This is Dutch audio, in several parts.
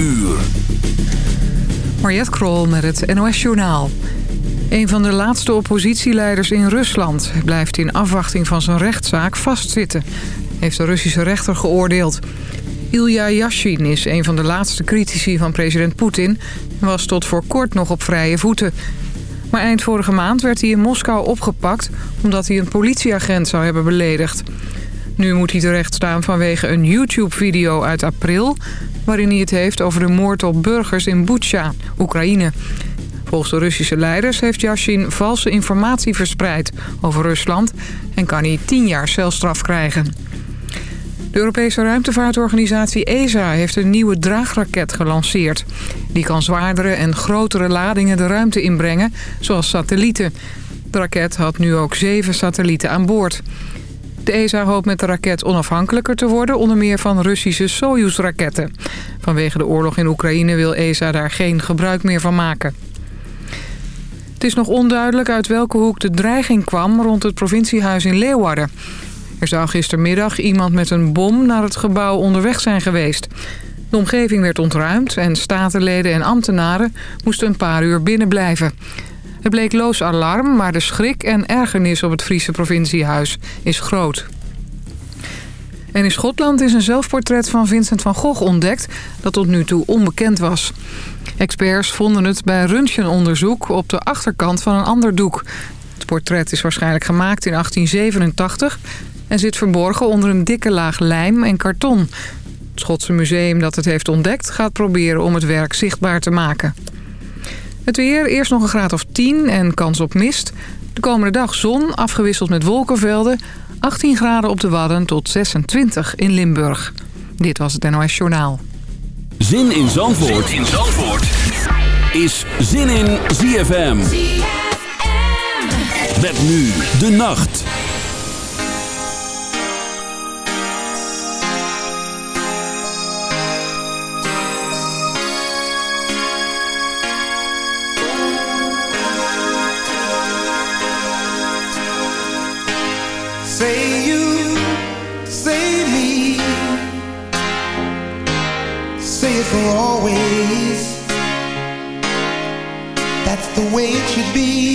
uur. Mariette Krol met het NOS Journaal. Een van de laatste oppositieleiders in Rusland... blijft in afwachting van zijn rechtszaak vastzitten... heeft de Russische rechter geoordeeld. Ilya Yashin is een van de laatste critici van president Poetin... en was tot voor kort nog op vrije voeten. Maar eind vorige maand werd hij in Moskou opgepakt... omdat hij een politieagent zou hebben beledigd. Nu moet hij terecht staan vanwege een YouTube-video uit april... waarin hij het heeft over de moord op burgers in Butsja, Oekraïne. Volgens de Russische leiders heeft Yashin valse informatie verspreid over Rusland... en kan hij 10 jaar celstraf krijgen. De Europese ruimtevaartorganisatie ESA heeft een nieuwe draagraket gelanceerd. Die kan zwaardere en grotere ladingen de ruimte inbrengen, zoals satellieten. De raket had nu ook zeven satellieten aan boord. De ESA hoopt met de raket onafhankelijker te worden... onder meer van Russische Soyuz-raketten. Vanwege de oorlog in Oekraïne wil ESA daar geen gebruik meer van maken. Het is nog onduidelijk uit welke hoek de dreiging kwam... rond het provinciehuis in Leeuwarden. Er zou gistermiddag iemand met een bom naar het gebouw onderweg zijn geweest. De omgeving werd ontruimd en statenleden en ambtenaren moesten een paar uur binnen blijven. Het bleek loos alarm, maar de schrik en ergernis op het Friese provinciehuis is groot. En in Schotland is een zelfportret van Vincent van Gogh ontdekt... dat tot nu toe onbekend was. Experts vonden het bij röntgenonderzoek op de achterkant van een ander doek. Het portret is waarschijnlijk gemaakt in 1887... en zit verborgen onder een dikke laag lijm en karton. Het Schotse museum dat het heeft ontdekt... gaat proberen om het werk zichtbaar te maken. Het weer, eerst nog een graad of 10 en kans op mist. De komende dag zon, afgewisseld met wolkenvelden. 18 graden op de Wadden tot 26 in Limburg. Dit was het NOS Journaal. Zin in Zandvoort, zin in Zandvoort. is Zin in ZFM. ZFM. Met nu de nacht. Be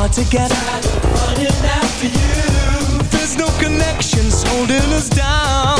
hard to get I'm Running after you. There's no connections holding us down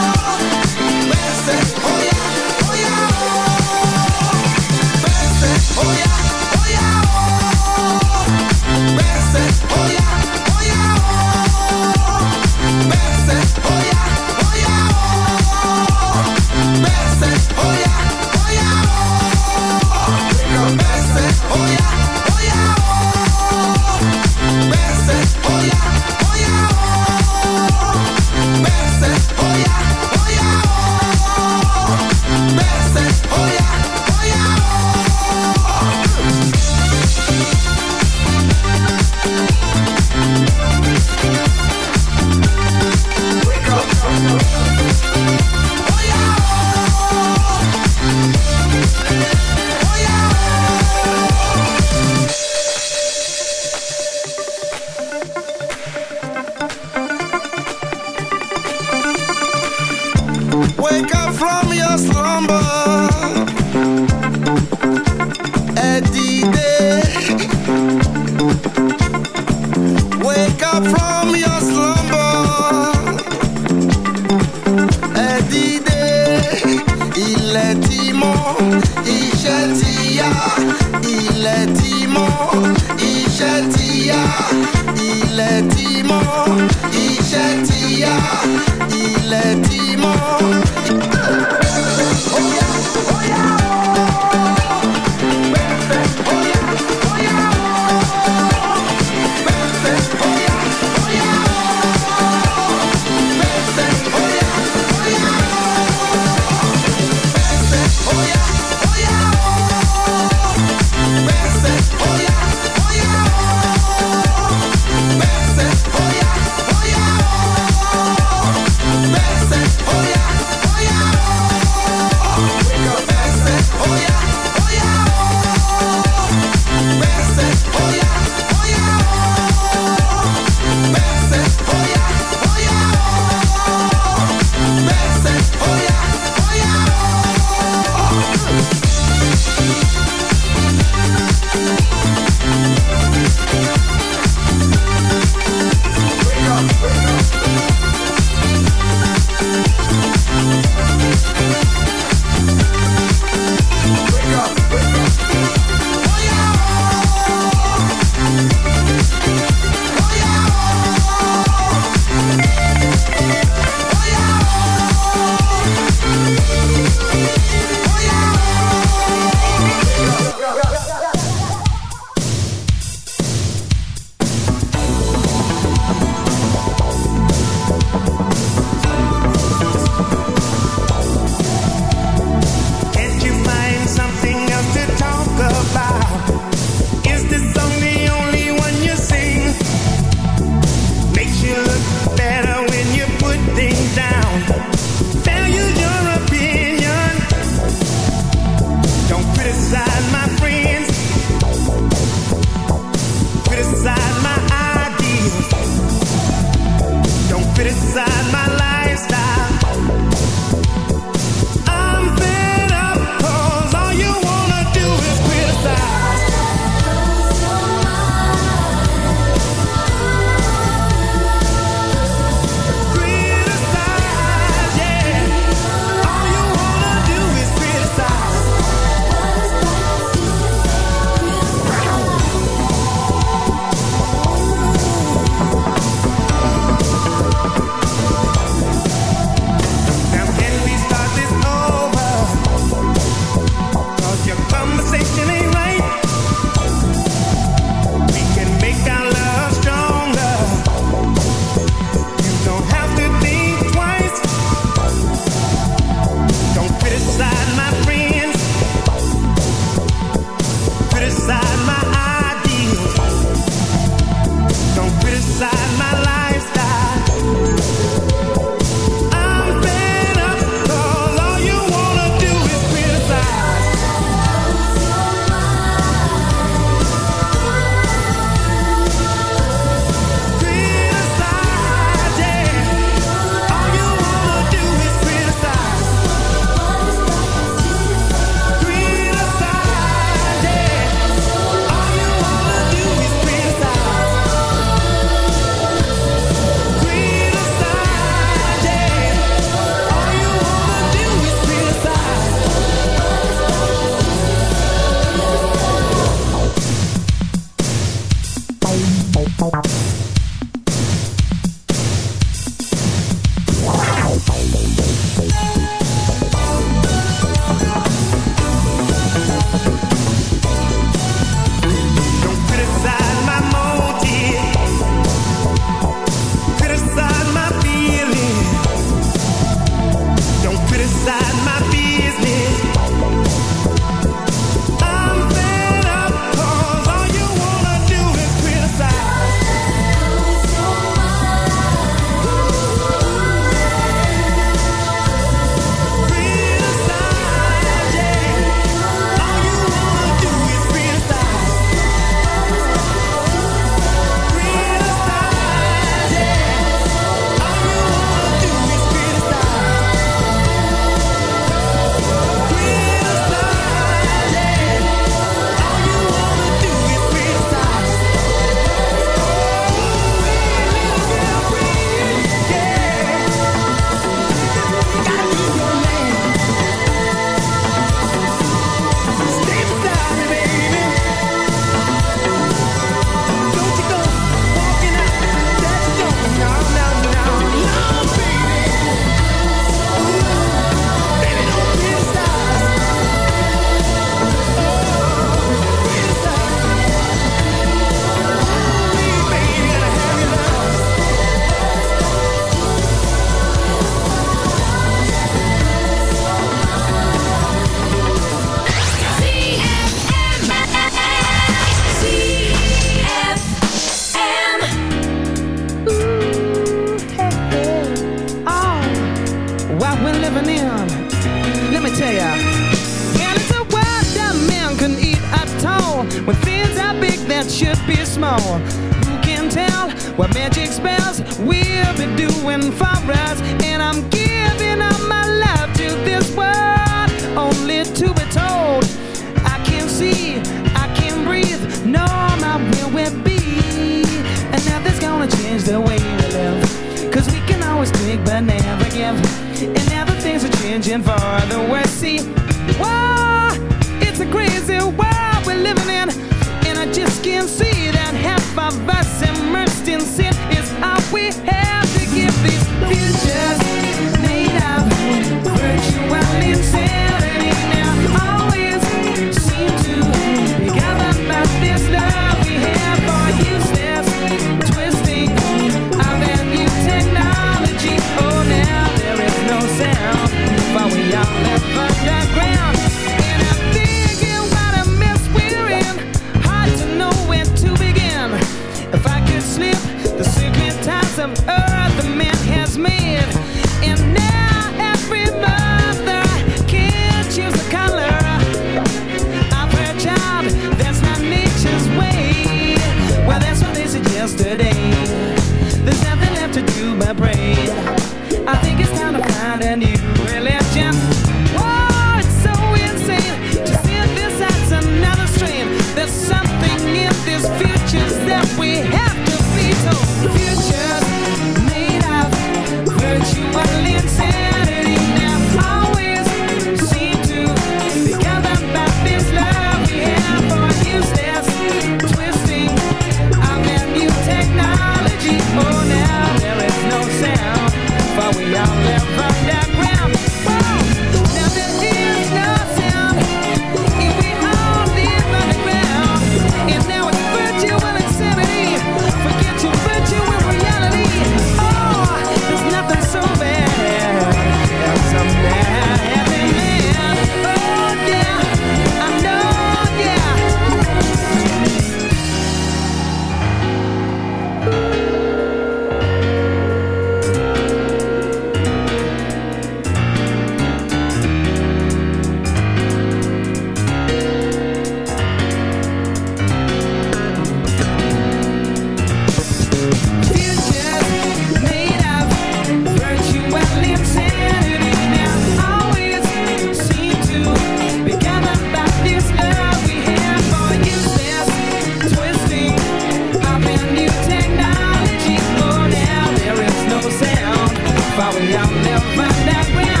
but We'll never found out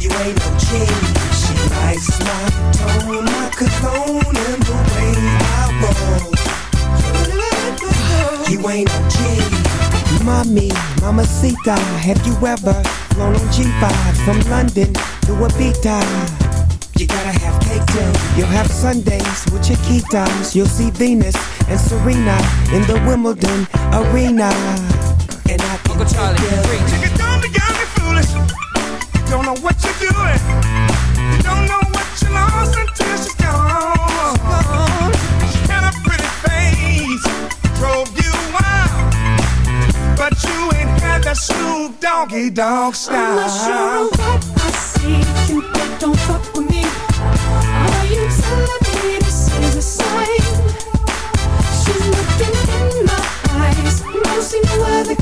You ain't no G. She likes my tone, my cologne, and the way I roll. You ain't no G. Mommy, mamacita, have you ever flown on G5 from London to Ibiza? You gotta have cake too. You'll have Sundays with your key times. You'll see Venus and Serena in the Wimbledon arena. Don't know what you're doing. You don't know what you lost until she's gone. She had a pretty face, drove you wild, but you ain't had that Snoop Doggy Dog I'm not style. sure what I see, Cupid don't fuck with me. Are you telling me this is a sign? She's looking in my eyes, no see no other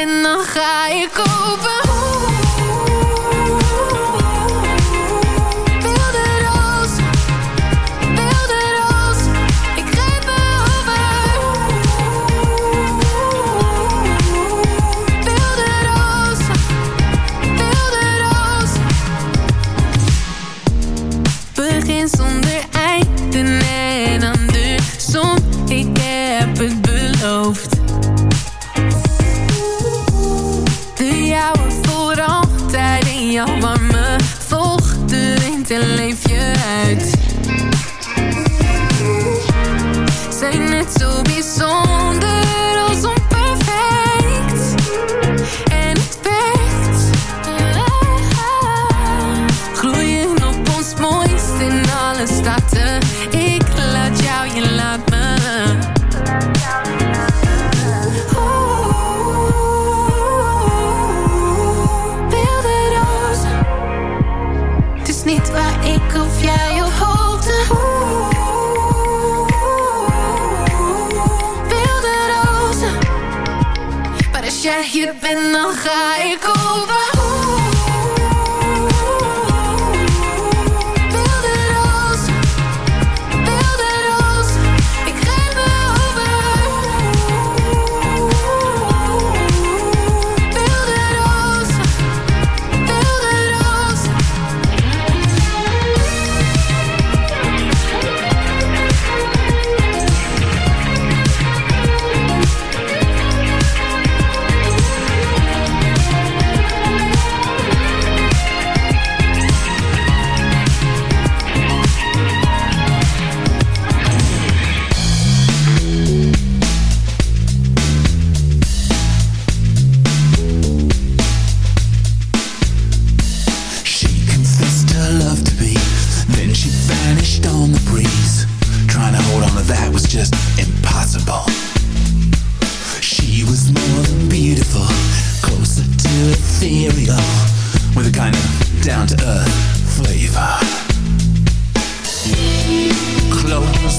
en dan ga ik open. to be so je bent, dan ga ik over.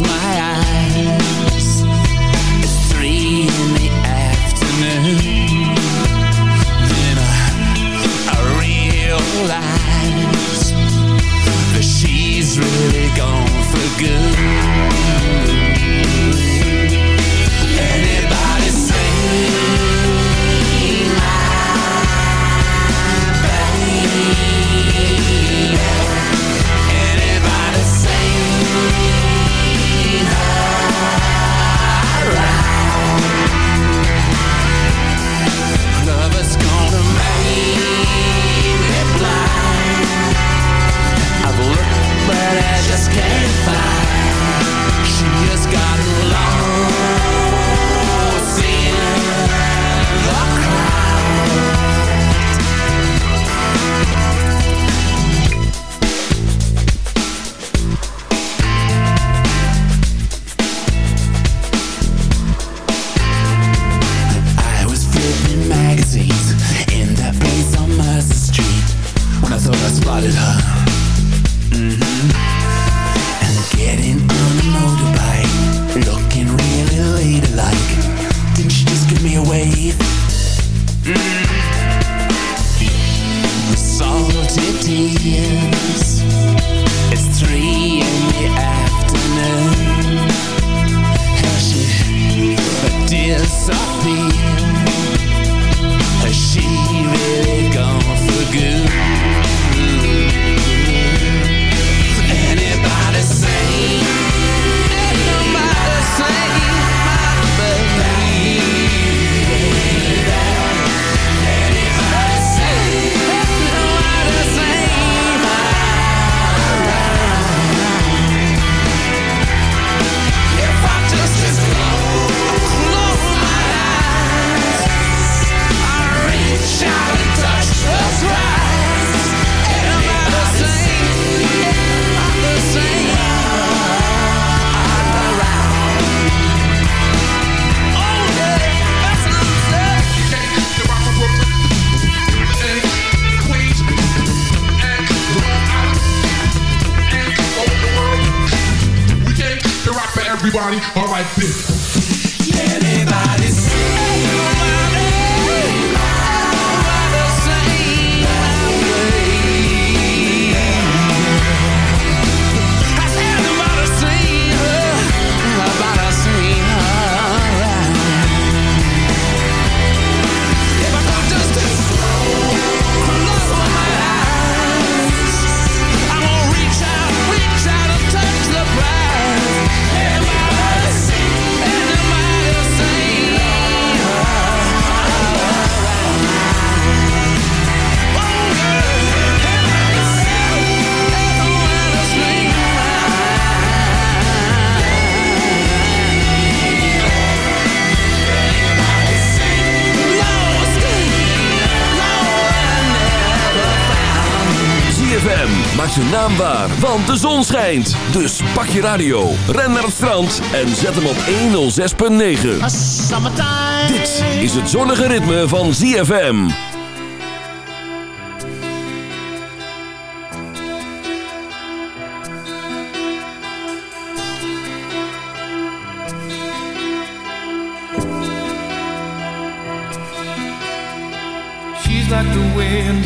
my eyes want de zon schijnt. Dus pak je radio, ren naar het strand en zet hem op 106.9. Dit is het zonnige ritme van ZFM. She's like the wind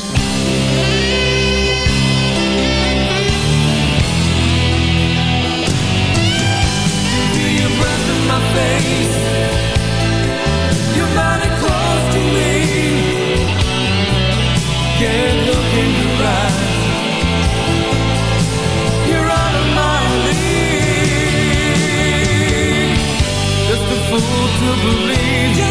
To believe.